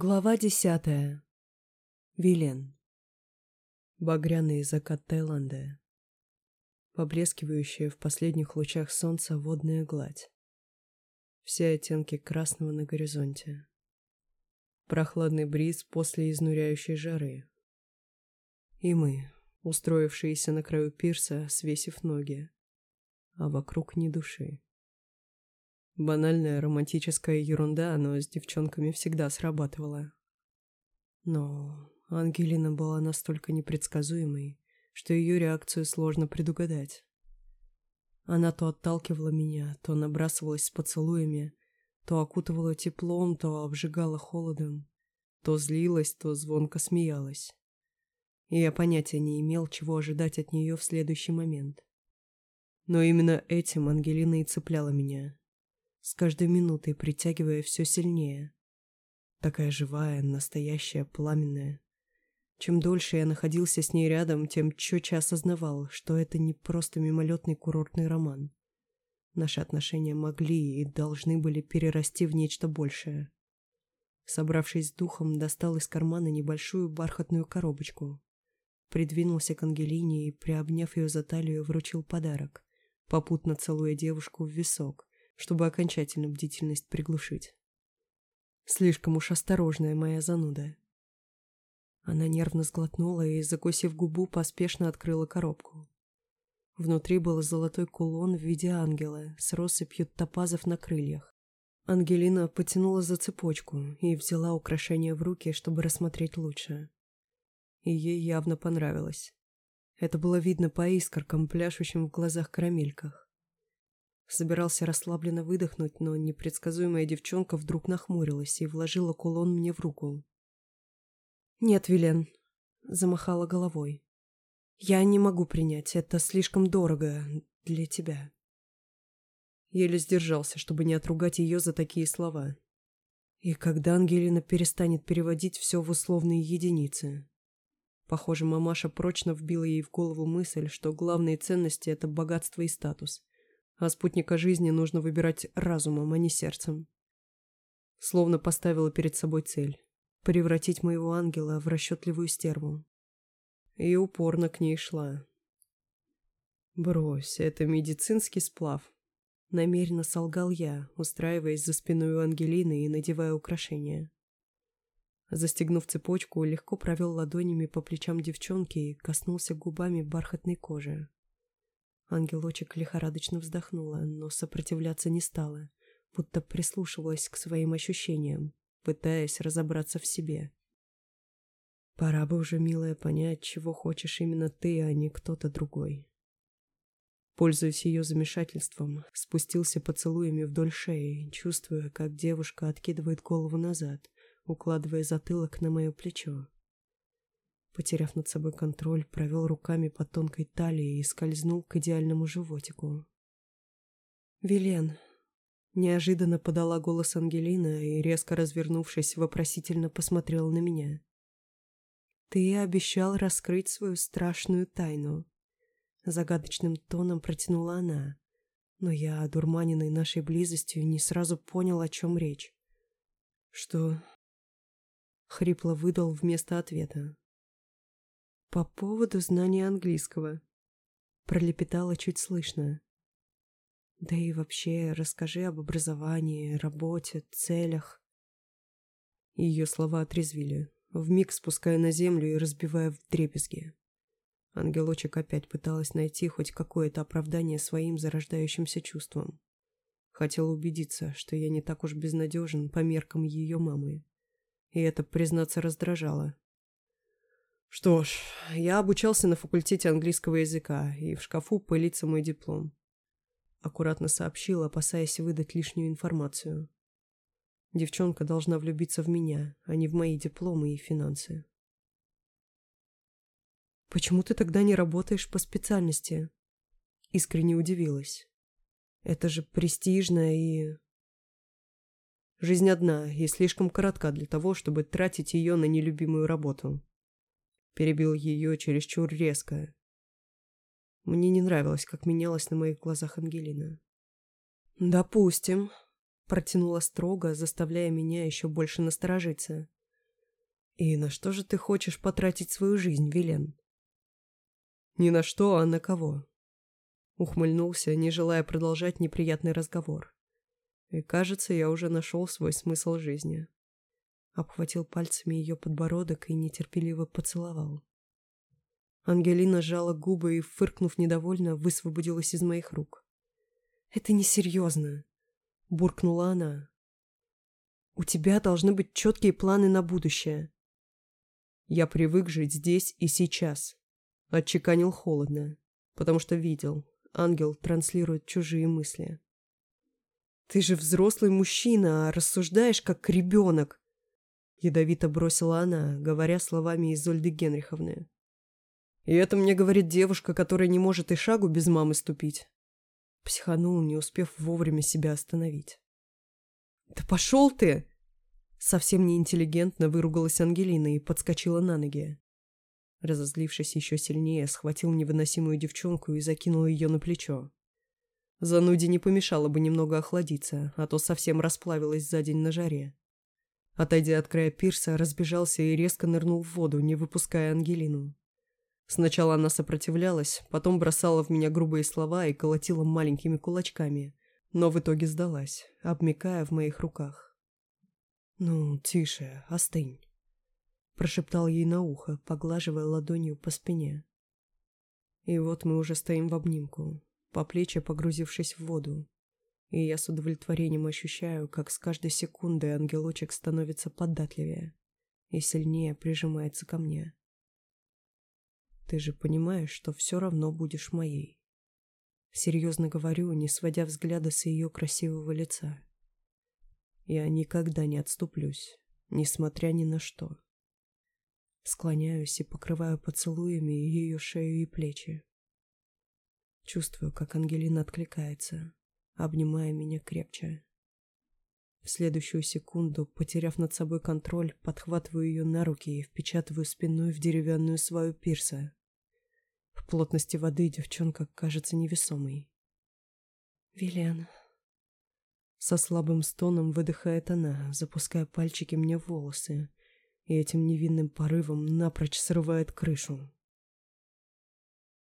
Глава десятая. Вилен. Багряный закат Таиланда. Поблескивающая в последних лучах солнца водная гладь. Все оттенки красного на горизонте. Прохладный бриз после изнуряющей жары. И мы, устроившиеся на краю пирса, свесив ноги. А вокруг ни души. Банальная романтическая ерунда, но с девчонками всегда срабатывала. Но Ангелина была настолько непредсказуемой, что ее реакцию сложно предугадать. Она то отталкивала меня, то набрасывалась с поцелуями, то окутывала теплом, то обжигала холодом, то злилась, то звонко смеялась. И я понятия не имел, чего ожидать от нее в следующий момент. Но именно этим Ангелина и цепляла меня с каждой минутой притягивая все сильнее. Такая живая, настоящая, пламенная. Чем дольше я находился с ней рядом, тем четче осознавал, что это не просто мимолетный курортный роман. Наши отношения могли и должны были перерасти в нечто большее. Собравшись с духом, достал из кармана небольшую бархатную коробочку. Придвинулся к Ангелине и, приобняв ее за талию, вручил подарок, попутно целуя девушку в висок чтобы окончательно бдительность приглушить. Слишком уж осторожная моя зануда. Она нервно сглотнула и, закусив губу, поспешно открыла коробку. Внутри был золотой кулон в виде ангела с россыпью топазов на крыльях. Ангелина потянула за цепочку и взяла украшение в руки, чтобы рассмотреть лучше. И ей явно понравилось. Это было видно по искоркам, пляшущим в глазах карамельках. Собирался расслабленно выдохнуть, но непредсказуемая девчонка вдруг нахмурилась и вложила кулон мне в руку. «Нет, Вилен», — замахала головой. «Я не могу принять, это слишком дорого для тебя». Еле сдержался, чтобы не отругать ее за такие слова. И когда Ангелина перестанет переводить все в условные единицы? Похоже, мамаша прочно вбила ей в голову мысль, что главные ценности — это богатство и статус а спутника жизни нужно выбирать разумом, а не сердцем. Словно поставила перед собой цель — превратить моего ангела в расчетливую стерву. И упорно к ней шла. «Брось, это медицинский сплав», — намеренно солгал я, устраиваясь за спиной у Ангелины и надевая украшения. Застегнув цепочку, легко провел ладонями по плечам девчонки и коснулся губами бархатной кожи. Ангелочек лихорадочно вздохнула, но сопротивляться не стала, будто прислушивалась к своим ощущениям, пытаясь разобраться в себе. Пора бы уже, милая, понять, чего хочешь именно ты, а не кто-то другой. Пользуясь ее замешательством, спустился поцелуями вдоль шеи, чувствуя, как девушка откидывает голову назад, укладывая затылок на мое плечо. Потеряв над собой контроль, провел руками по тонкой талии и скользнул к идеальному животику. «Вилен!» Неожиданно подала голос Ангелина и, резко развернувшись, вопросительно посмотрела на меня. «Ты обещал раскрыть свою страшную тайну», — загадочным тоном протянула она, но я, одурманенный нашей близостью, не сразу понял, о чем речь. «Что?» — хрипло выдал вместо ответа. «По поводу знания английского», — пролепетала чуть слышно. «Да и вообще расскажи об образовании, работе, целях». Ее слова отрезвили, вмиг спуская на землю и разбивая в дребезги. Ангелочек опять пыталась найти хоть какое-то оправдание своим зарождающимся чувствам. Хотела убедиться, что я не так уж безнадежен по меркам ее мамы. И это, признаться, раздражало. Что ж, я обучался на факультете английского языка, и в шкафу пылится мой диплом. Аккуратно сообщил, опасаясь выдать лишнюю информацию. Девчонка должна влюбиться в меня, а не в мои дипломы и финансы. «Почему ты тогда не работаешь по специальности?» Искренне удивилась. «Это же престижно и...» «Жизнь одна и слишком коротка для того, чтобы тратить ее на нелюбимую работу», перебил ее чересчур резко. Мне не нравилось, как менялась на моих глазах Ангелина. «Допустим», — протянула строго, заставляя меня еще больше насторожиться. «И на что же ты хочешь потратить свою жизнь, Вилен?» «Ни на что, а на кого?» Ухмыльнулся, не желая продолжать неприятный разговор. И, кажется, я уже нашел свой смысл жизни. Обхватил пальцами ее подбородок и нетерпеливо поцеловал. Ангелина сжала губы и, фыркнув недовольно, высвободилась из моих рук. «Это несерьезно», — буркнула она. «У тебя должны быть четкие планы на будущее». «Я привык жить здесь и сейчас», — отчеканил холодно, потому что видел, ангел транслирует чужие мысли. «Ты же взрослый мужчина, а рассуждаешь как ребенок», — ядовито бросила она, говоря словами Изольды Генриховны. И это мне говорит девушка, которая не может и шагу без мамы ступить. Психанул, не успев вовремя себя остановить. «Да пошел ты!» Совсем неинтеллигентно выругалась Ангелина и подскочила на ноги. Разозлившись еще сильнее, схватил невыносимую девчонку и закинул ее на плечо. Зануде не помешало бы немного охладиться, а то совсем расплавилась за день на жаре. Отойдя от края пирса, разбежался и резко нырнул в воду, не выпуская Ангелину. Сначала она сопротивлялась, потом бросала в меня грубые слова и колотила маленькими кулачками, но в итоге сдалась, обмякая в моих руках. «Ну, тише, остынь», — прошептал ей на ухо, поглаживая ладонью по спине. И вот мы уже стоим в обнимку, по плечи погрузившись в воду, и я с удовлетворением ощущаю, как с каждой секундой ангелочек становится податливее и сильнее прижимается ко мне. Ты же понимаешь, что все равно будешь моей. Серьезно говорю, не сводя взгляда с ее красивого лица. Я никогда не отступлюсь, несмотря ни на что. Склоняюсь и покрываю поцелуями ее шею и плечи. Чувствую, как Ангелина откликается, обнимая меня крепче. В следующую секунду, потеряв над собой контроль, подхватываю ее на руки и впечатываю спиной в деревянную свою пирса. В плотности воды девчонка кажется невесомой. «Вилен...» Со слабым стоном выдыхает она, запуская пальчики мне в волосы, и этим невинным порывом напрочь срывает крышу.